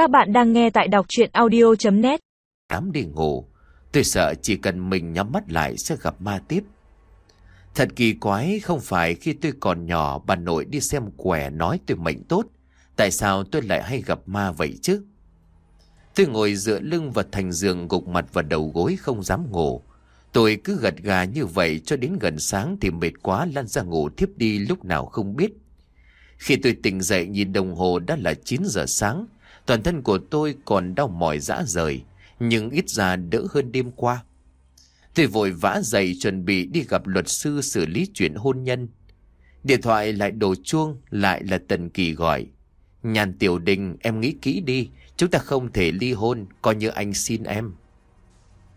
Các bạn đang nghe tại đọc chuyện audio.net Dám đi ngủ, Tôi sợ chỉ cần mình nhắm mắt lại sẽ gặp ma tiếp. Thật kỳ quái, không phải khi tôi còn nhỏ, bà nội đi xem quẻ nói tôi mệnh tốt, Tại sao tôi lại hay gặp ma vậy chứ? Tôi ngồi dựa lưng vào thành giường gục mặt vào đầu gối không dám ngủ. Tôi cứ gật gà như vậy cho đến gần sáng thì mệt quá lăn ra ngủ thiếp đi lúc nào không biết. Khi tôi tỉnh dậy nhìn đồng hồ đã là 9 giờ sáng Toàn thân của tôi còn đau mỏi dã rời, Nhưng ít ra đỡ hơn đêm qua. Tôi vội vã dậy chuẩn bị đi gặp luật sư xử lý chuyện hôn nhân. Điện thoại lại đổ chuông, lại là Tần Kỳ gọi. Nhàn Tiểu Đình, em nghĩ kỹ đi, Chúng ta không thể ly hôn, Coi như anh xin em.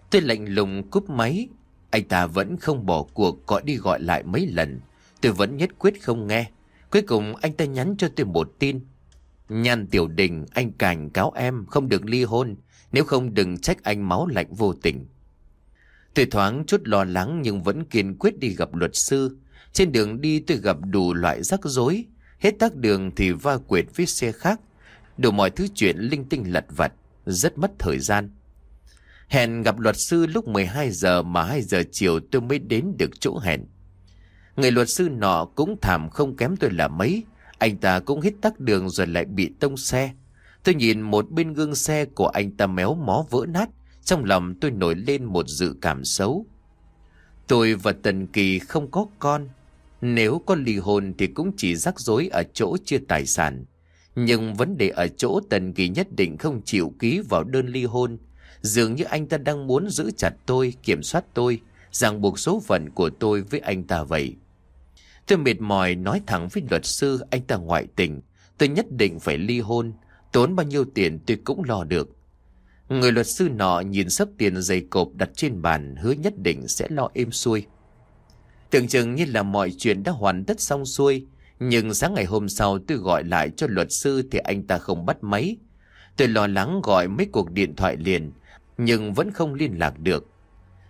Tôi lạnh lùng cúp máy. Anh ta vẫn không bỏ cuộc, gọi đi gọi lại mấy lần. Tôi vẫn nhất quyết không nghe. Cuối cùng anh ta nhắn cho tôi một tin. Nhan Tiểu Đình, anh cảnh cáo em không được ly hôn, Nếu không đừng trách anh máu lạnh vô tình Tôi thoáng chút lo lắng nhưng vẫn kiên quyết đi gặp luật sư Trên đường đi tôi gặp đủ loại rắc rối, Hết tắc đường thì va quệt với xe khác, Đủ mọi thứ chuyện linh tinh lật vặt, Rất mất thời gian Hẹn gặp luật sư lúc 12 giờ mà 2 giờ chiều tôi mới đến được chỗ hẹn. Người luật sư nọ cũng thảm không kém tôi là mấy. Anh ta cũng hít tắc đường rồi lại bị tông xe. Tôi nhìn một bên gương xe của anh ta méo mó vỡ nát. Trong lòng tôi nổi lên một dự cảm xấu. Tôi và Tần Kỳ không có con. Nếu có ly hôn thì cũng chỉ rắc rối ở chỗ chia tài sản. Nhưng vấn đề ở chỗ Tần Kỳ nhất định không chịu ký vào đơn ly hôn. Dường như anh ta đang muốn giữ chặt tôi, kiểm soát tôi, ràng buộc số phận của tôi với anh ta vậy. Tôi mệt mỏi nói thẳng với luật sư anh ta ngoại tình. Tôi nhất định phải ly hôn, tốn bao nhiêu tiền tôi cũng lo được. Người luật sư nọ nhìn sấp tiền dày cộp đặt trên bàn hứa nhất định sẽ lo êm xuôi. Tưởng chừng như là mọi chuyện đã hoàn tất xong xuôi, nhưng sáng ngày hôm sau tôi gọi lại cho luật sư thì anh ta không bắt máy. Tôi lo lắng gọi mấy cuộc điện thoại liền, nhưng vẫn không liên lạc được.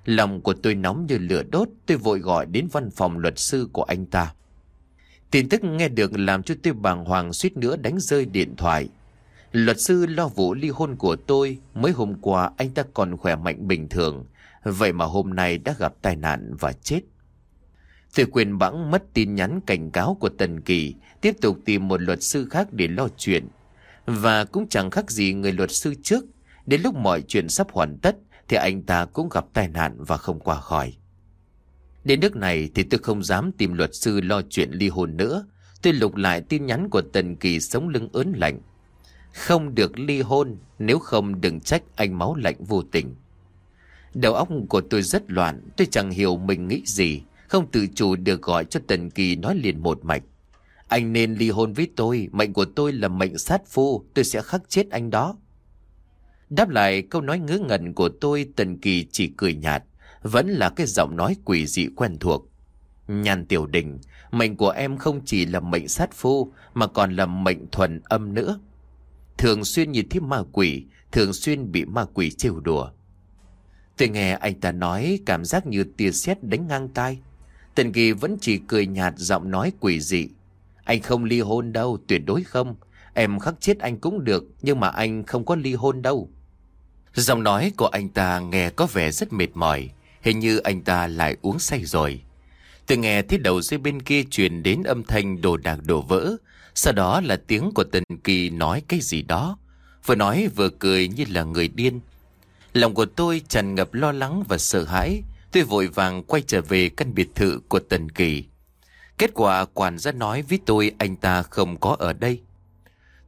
Lòng của tôi nóng như lửa đốt, tôi vội gọi đến văn phòng luật sư của anh ta. Tin tức nghe được làm cho tôi bàng hoàng suýt nữa đánh rơi điện thoại. Luật sư lo vụ ly hôn của tôi, mới hôm qua anh ta còn khỏe mạnh bình thường, vậy mà hôm nay đã gặp tai nạn và chết. Tôi quyền bẵng mất tin nhắn cảnh cáo của Tần Kỳ, tiếp tục tìm một luật sư khác để lo chuyện. Và cũng chẳng khác gì người luật sư trước, Đến lúc mọi chuyện sắp hoàn tất thì anh ta cũng gặp tai nạn và không qua khỏi. Đến nước này thì tôi không dám tìm luật sư lo chuyện ly hôn nữa. Tôi lục lại tin nhắn của Tần Kỳ sống lưng ớn lạnh. Không được ly hôn, nếu không đừng trách anh máu lạnh vô tình. Đầu óc của tôi rất loạn, tôi chẳng hiểu mình nghĩ gì, không tự chủ được gọi cho Tần Kỳ nói liền một mạch. Anh nên ly hôn với tôi, mệnh của tôi là mệnh sát phu, tôi sẽ khắc chết anh đó. Đáp lại câu nói ngớ ngẩn của tôi, Tần Kỳ chỉ cười nhạt, Vẫn là cái giọng nói quỷ dị quen thuộc. Nhàn tiểu đình, Mệnh của em không chỉ là mệnh sát phu, Mà còn là mệnh thuần âm nữa. Thường xuyên nhìn thấy ma quỷ, Thường xuyên bị ma quỷ trêu đùa. Tôi nghe anh ta nói, Cảm giác như tia sét đánh ngang tai. Tần Kỳ vẫn chỉ cười nhạt giọng nói quỷ dị. Anh không ly hôn đâu, Tuyệt đối không. Em khắc chết anh cũng được, Nhưng mà anh không có ly hôn đâu. Giọng nói của anh ta nghe có vẻ rất mệt mỏi, hình như anh ta lại uống say rồi. Tôi nghe thấy đầu dây bên kia truyền đến âm thanh đồ đạc đổ vỡ, sau đó là tiếng của Tần Kỳ nói cái gì đó, vừa nói vừa cười như là người điên. Lòng của tôi tràn ngập lo lắng và sợ hãi, tôi vội vàng quay trở về căn biệt thự của Tần Kỳ. Kết quả quản gia nói với tôi anh ta không có ở đây.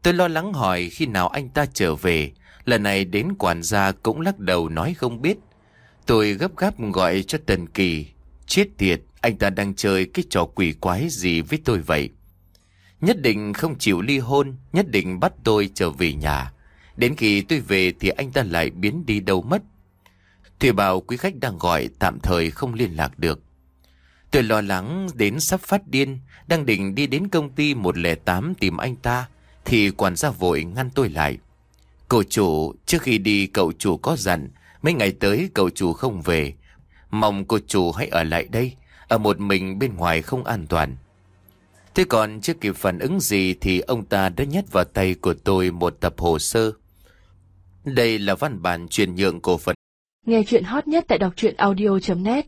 Tôi lo lắng hỏi khi nào anh ta trở về, Lần này đến quản gia cũng lắc đầu nói không biết. Tôi gấp gáp gọi cho Tần Kỳ. Chết tiệt, anh ta đang chơi cái trò quỷ quái gì với tôi vậy? Nhất định không chịu ly hôn, nhất định bắt tôi trở về nhà. Đến khi tôi về thì anh ta lại biến đi đâu mất. Thủy bảo quý khách đang gọi tạm thời không liên lạc được. Tôi lo lắng đến sắp phát điên, đang định đi đến công ty 108 tìm anh ta, thì quản gia vội ngăn tôi lại. Cậu chủ, trước khi đi cậu chủ có dặn, mấy ngày tới cậu chủ không về. Mong cô chủ hãy ở lại đây, ở một mình bên ngoài không an toàn. Thế còn chưa kịp phản ứng gì thì ông ta đã nhét vào tay của tôi một tập hồ sơ. Đây là văn bản chuyển nhượng cổ phần. Nghe chuyện hot nhất tại đọc truyện audio.net